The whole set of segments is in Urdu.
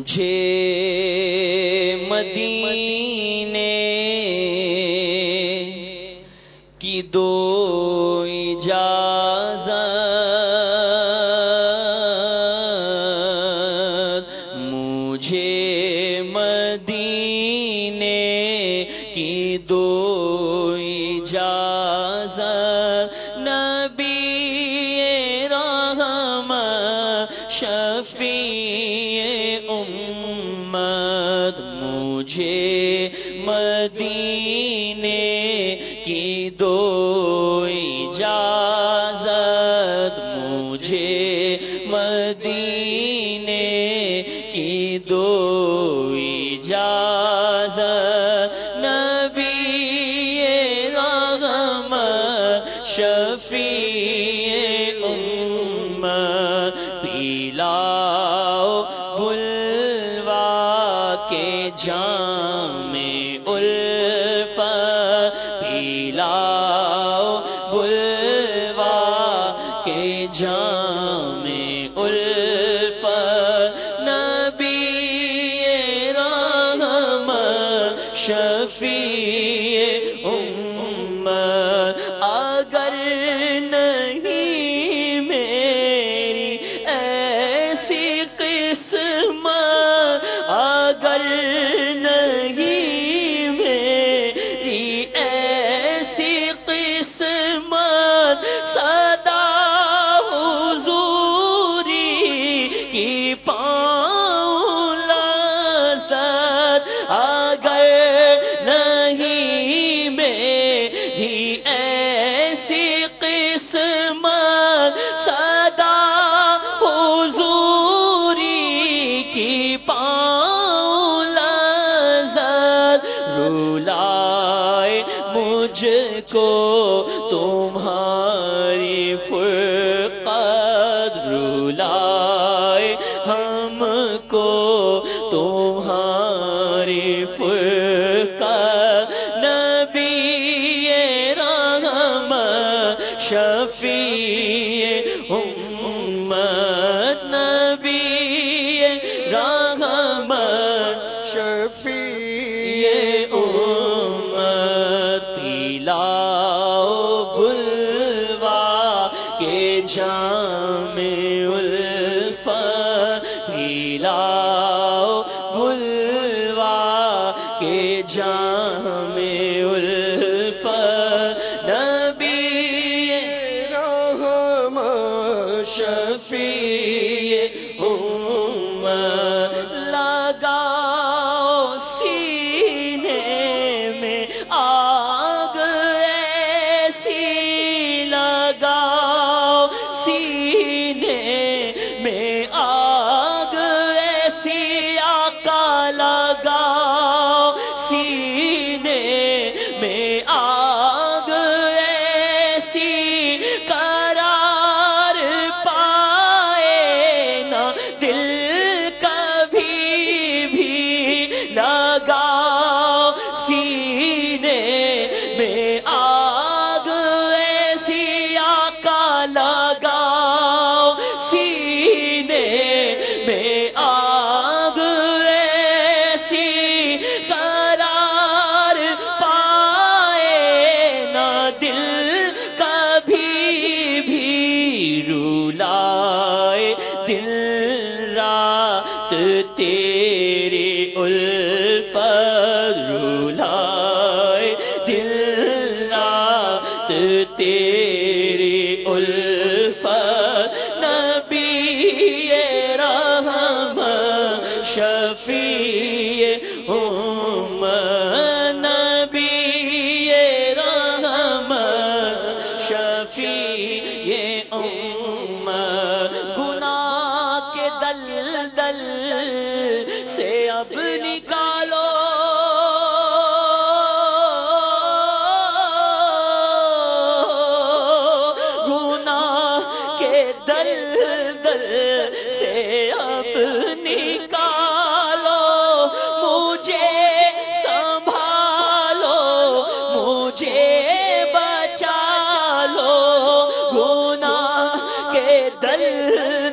مجھے مدینے کی دو اجازت مجھے امت مجھے مدینہ کے جام الف پیلاؤ بلوا کے جام الف نبی رام شفیع لذت رولائے مجھ کو تمہاری فرقت رولائے ہم کو تمہاری فرقت رات تیرے الف نبی رحم شفیع امت، نبی رحم شفیع امت۔ گناہ کے دل دل سے اب سر سے آپ نکالو، مجھے سنبھالو، مجھے بچا لو گنا کے دل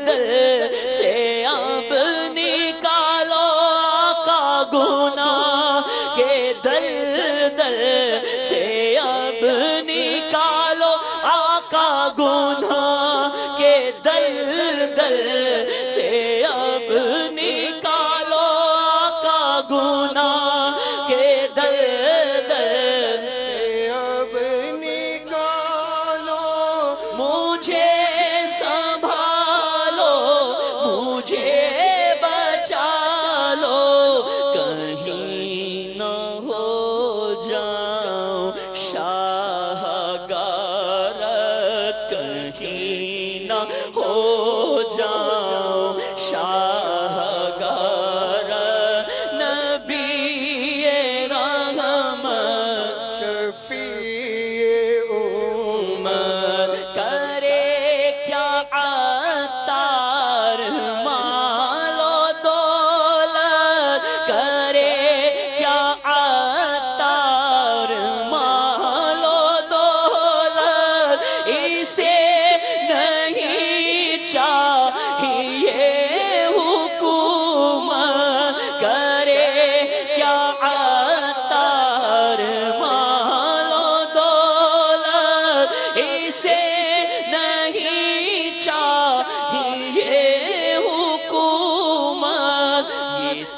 دل سے آپ نکالو۔ کا گنا کے دل دل سے آپ نکالو۔ آقا گنا اب نکالو کا گنا کے در در سے اب نکالو۔ مجھے سنبھالو مجھے ہو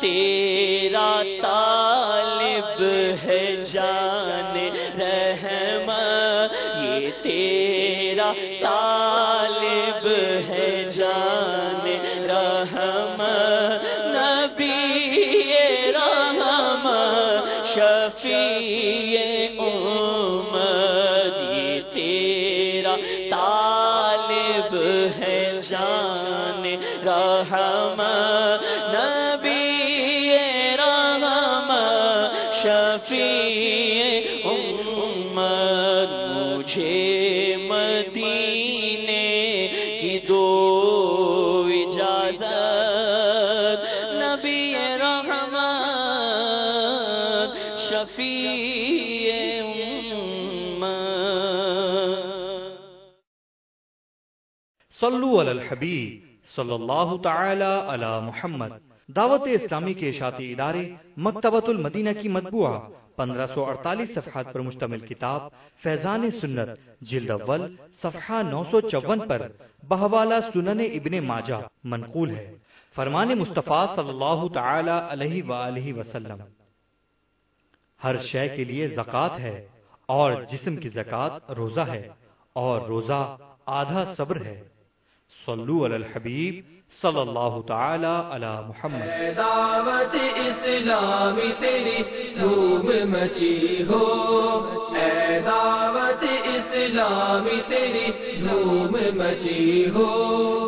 تیرا طالب ہے جان رحم یہ تیرا طالب ہے جان رحم نبی رحم شفیع امت، یہ تیرا طالب ہے جان رحم صلو علی الحبیب صلی اللہ تعالی علی محمد۔ دعوت اسلامی کے اشاعتی ادارے مکتبۃ المدینہ کی مطبوعہ، پندرہ سو اڑتالیس صفحات پر مشتمل کتاب، فیضان سنت، جلد اول، صفحہ نو سو چون پر بہوالا سنن ابن ماجہ منقول ہے۔ فرمان مصطفیٰ صلی اللہ تعالی علیہ وآلہ وسلم، ہر شے کے لیے زکوٰۃ ہے اور جسم کی زکوٰۃ روزہ ہے اور روزہ آدھا صبر ہے۔ صلو علی الحبیب صلی اللہ تعالی علی محمد۔ دعوت اسلامی، تیری دھوم مچی ہو۔ اے دعوت اسلامی، تیری دھوم مچی ہو۔